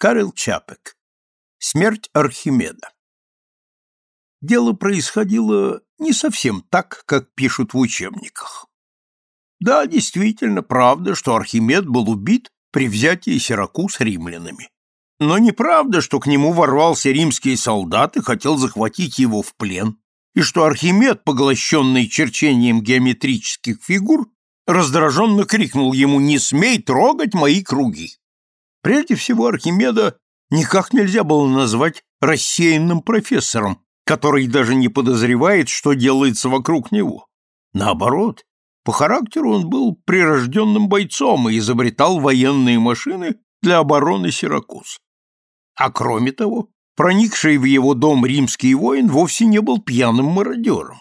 Карел Чапек. Смерть Архимеда. Дело происходило не совсем так, как пишут в учебниках. Да, действительно, правда, что Архимед был убит при взятии Сиракуз римлянами. Но неправда, что к нему ворвался римский солдат и хотел захватить его в плен, и что Архимед, поглощенный черчением геометрических фигур, раздраженно крикнул ему «Не смей трогать мои круги!». Прежде всего, Архимеда никак нельзя было назвать рассеянным профессором, который даже не подозревает, что делается вокруг него. Наоборот, по характеру он был прирожденным бойцом и изобретал военные машины для обороны Сиракуз. А кроме того, проникший в его дом римский воин вовсе не был пьяным мародером.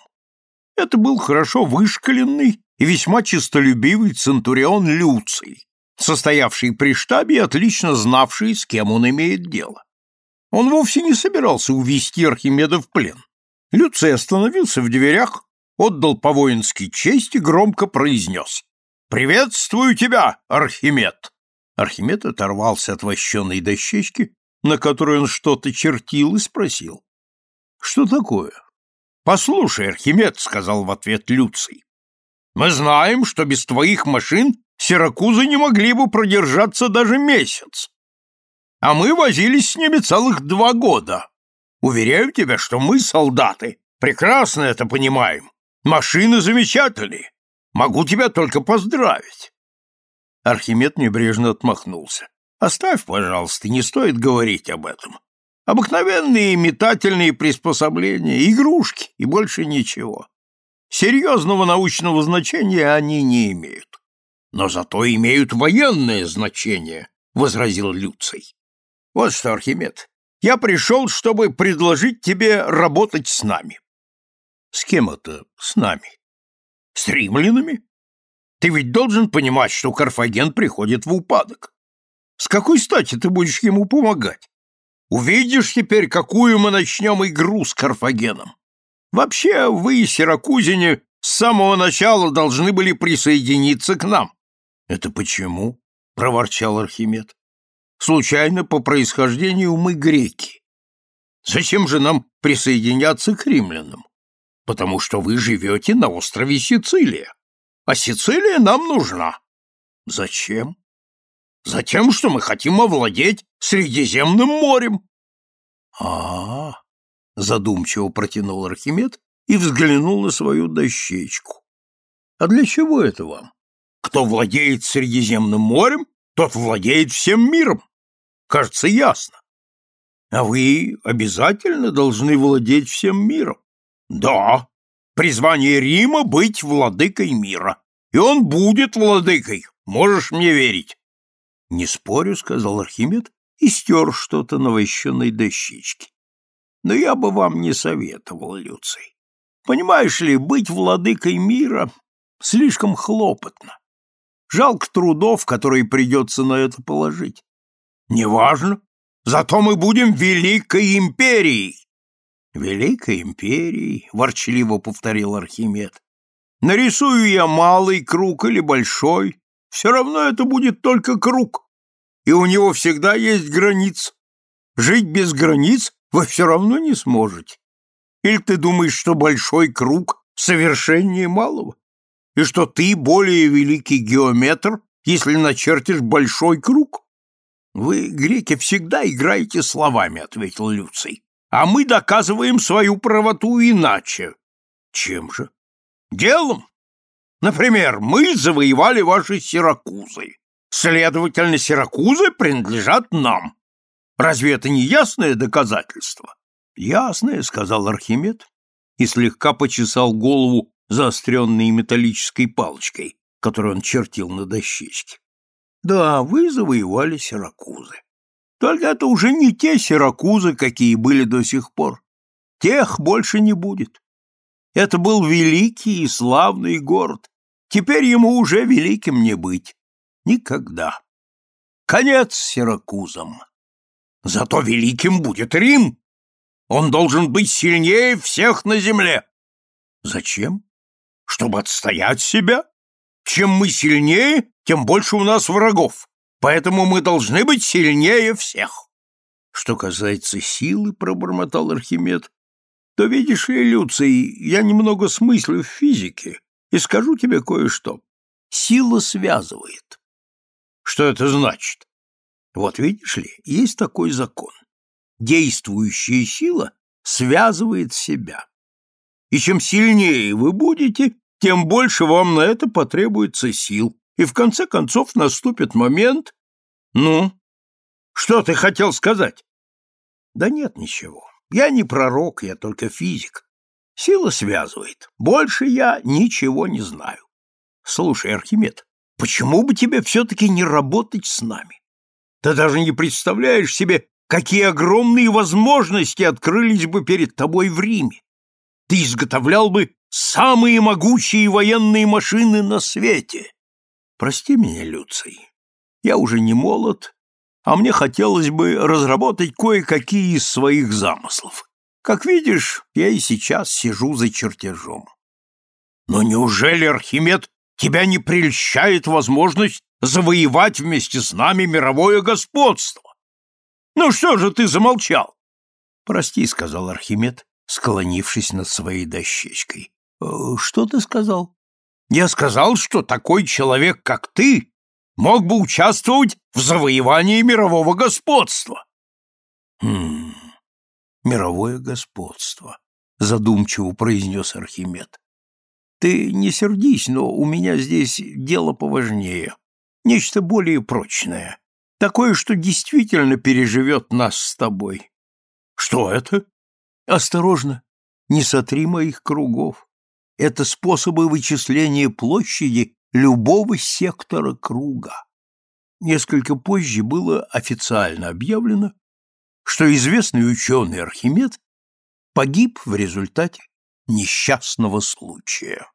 Это был хорошо вышкаленный и весьма честолюбивый центурион Люций, состоявший при штабе и отлично знавший, с кем он имеет дело. Он вовсе не собирался увести Архимеда в плен. Люций остановился в дверях, отдал по-воински честь и громко произнес «Приветствую тебя, Архимед!» Архимед оторвался от вощеной дощечки, на которой он что-то чертил, и спросил «Что такое?» «Послушай, Архимед», — сказал в ответ Люций, «мы знаем, что без твоих машин Сиракузы не могли бы продержаться даже месяц. А мы возились с ними целых два года. Уверяю тебя, что мы, солдаты, прекрасно это понимаем. Машины замечательные. Могу тебя только поздравить. Архимед небрежно отмахнулся. Оставь, пожалуйста, не стоит говорить об этом. Обыкновенные метательные приспособления, игрушки и больше ничего. Серьезного научного значения они не имеют. Но зато имеют военное значение, — возразил Люций. Вот что, Архимед, я пришел, чтобы предложить тебе работать с нами. С кем это с нами? С римлянами? Ты ведь должен понимать, что Карфаген приходит в упадок. С какой стати ты будешь ему помогать? Увидишь теперь, какую мы начнем игру с Карфагеном. Вообще, вы, сиракузине, с самого начала должны были присоединиться к нам. Это почему? проворчал Архимед. Случайно по происхождению мы греки. Зачем же нам присоединяться к римлянам? Потому что вы живете на острове Сицилия, а Сицилия нам нужна. Зачем? Затем, что мы хотим овладеть Средиземным морем. А, -а, -а задумчиво протянул Архимед и взглянул на свою дощечку. А для чего это вам? Кто владеет Средиземным морем, тот владеет всем миром. Кажется, ясно. А вы обязательно должны владеть всем миром. Да, призвание Рима быть владыкой мира. И он будет владыкой, можешь мне верить. Не спорю, сказал Архимед и стер что-то на вощенной дощечке. Но я бы вам не советовал, Люций. Понимаешь ли, быть владыкой мира слишком хлопотно. Жалко трудов, которые придется на это положить. Неважно. Зато мы будем великой империей. Великой империей, ворчливо повторил Архимед. Нарисую я малый круг или большой, все равно это будет только круг. И у него всегда есть границы. Жить без границ вы все равно не сможете. Или ты думаешь, что большой круг совершеннее малого? и что ты более великий геометр, если начертишь большой круг? Вы, греки, всегда играете словами, ответил Люций. А мы доказываем свою правоту иначе. Чем же? Делом. Например, мы завоевали ваши Сиракузы. Следовательно, Сиракузы принадлежат нам. Разве это не ясное доказательство? Ясное, сказал Архимед и слегка почесал голову заостренной металлической палочкой, которую он чертил на дощечке. Да, вы завоевали Сиракузы. Только это уже не те Сиракузы, какие были до сих пор. Тех больше не будет. Это был великий и славный город. Теперь ему уже великим не быть. Никогда. Конец Сиракузам. Зато великим будет Рим. Он должен быть сильнее всех на земле. Зачем? чтобы отстоять себя. Чем мы сильнее, тем больше у нас врагов, поэтому мы должны быть сильнее всех. Что касается силы, пробормотал Архимед, то видишь ли, Люций, я немного смыслю в физике и скажу тебе кое-что. Сила связывает. Что это значит? Вот видишь ли, есть такой закон. Действующая сила связывает себя. И чем сильнее вы будете, тем больше вам на это потребуется сил, и в конце концов наступит момент... Ну, что ты хотел сказать? Да нет ничего. Я не пророк, я только физик. Сила связывает. Больше я ничего не знаю. Слушай, Архимед, почему бы тебе все-таки не работать с нами? Ты даже не представляешь себе, какие огромные возможности открылись бы перед тобой в Риме. Ты изготовлял бы самые могучие военные машины на свете. Прости меня, Люций, я уже не молод а мне хотелось бы разработать кое-какие из своих замыслов. Как видишь, я и сейчас сижу за чертежом. Но неужели, Архимед, тебя не прельщает возможность завоевать вместе с нами мировое господство? Ну что же ты замолчал? Прости, сказал Архимед, склонившись над своей дощечкой. «Э, что ты сказал? Я сказал, что такой человек, как ты, мог бы участвовать в завоевании мирового господства. Хм, мировое господство, задумчиво произнес Архимед. Ты не сердись, но у меня здесь дело поважнее, нечто более прочное, такое, что действительно переживет нас с тобой. Что это? Осторожно, не сотри моих кругов. Это способы вычисления площади любого сектора круга. Несколько позже было официально объявлено, что известный ученый Архимед погиб в результате несчастного случая.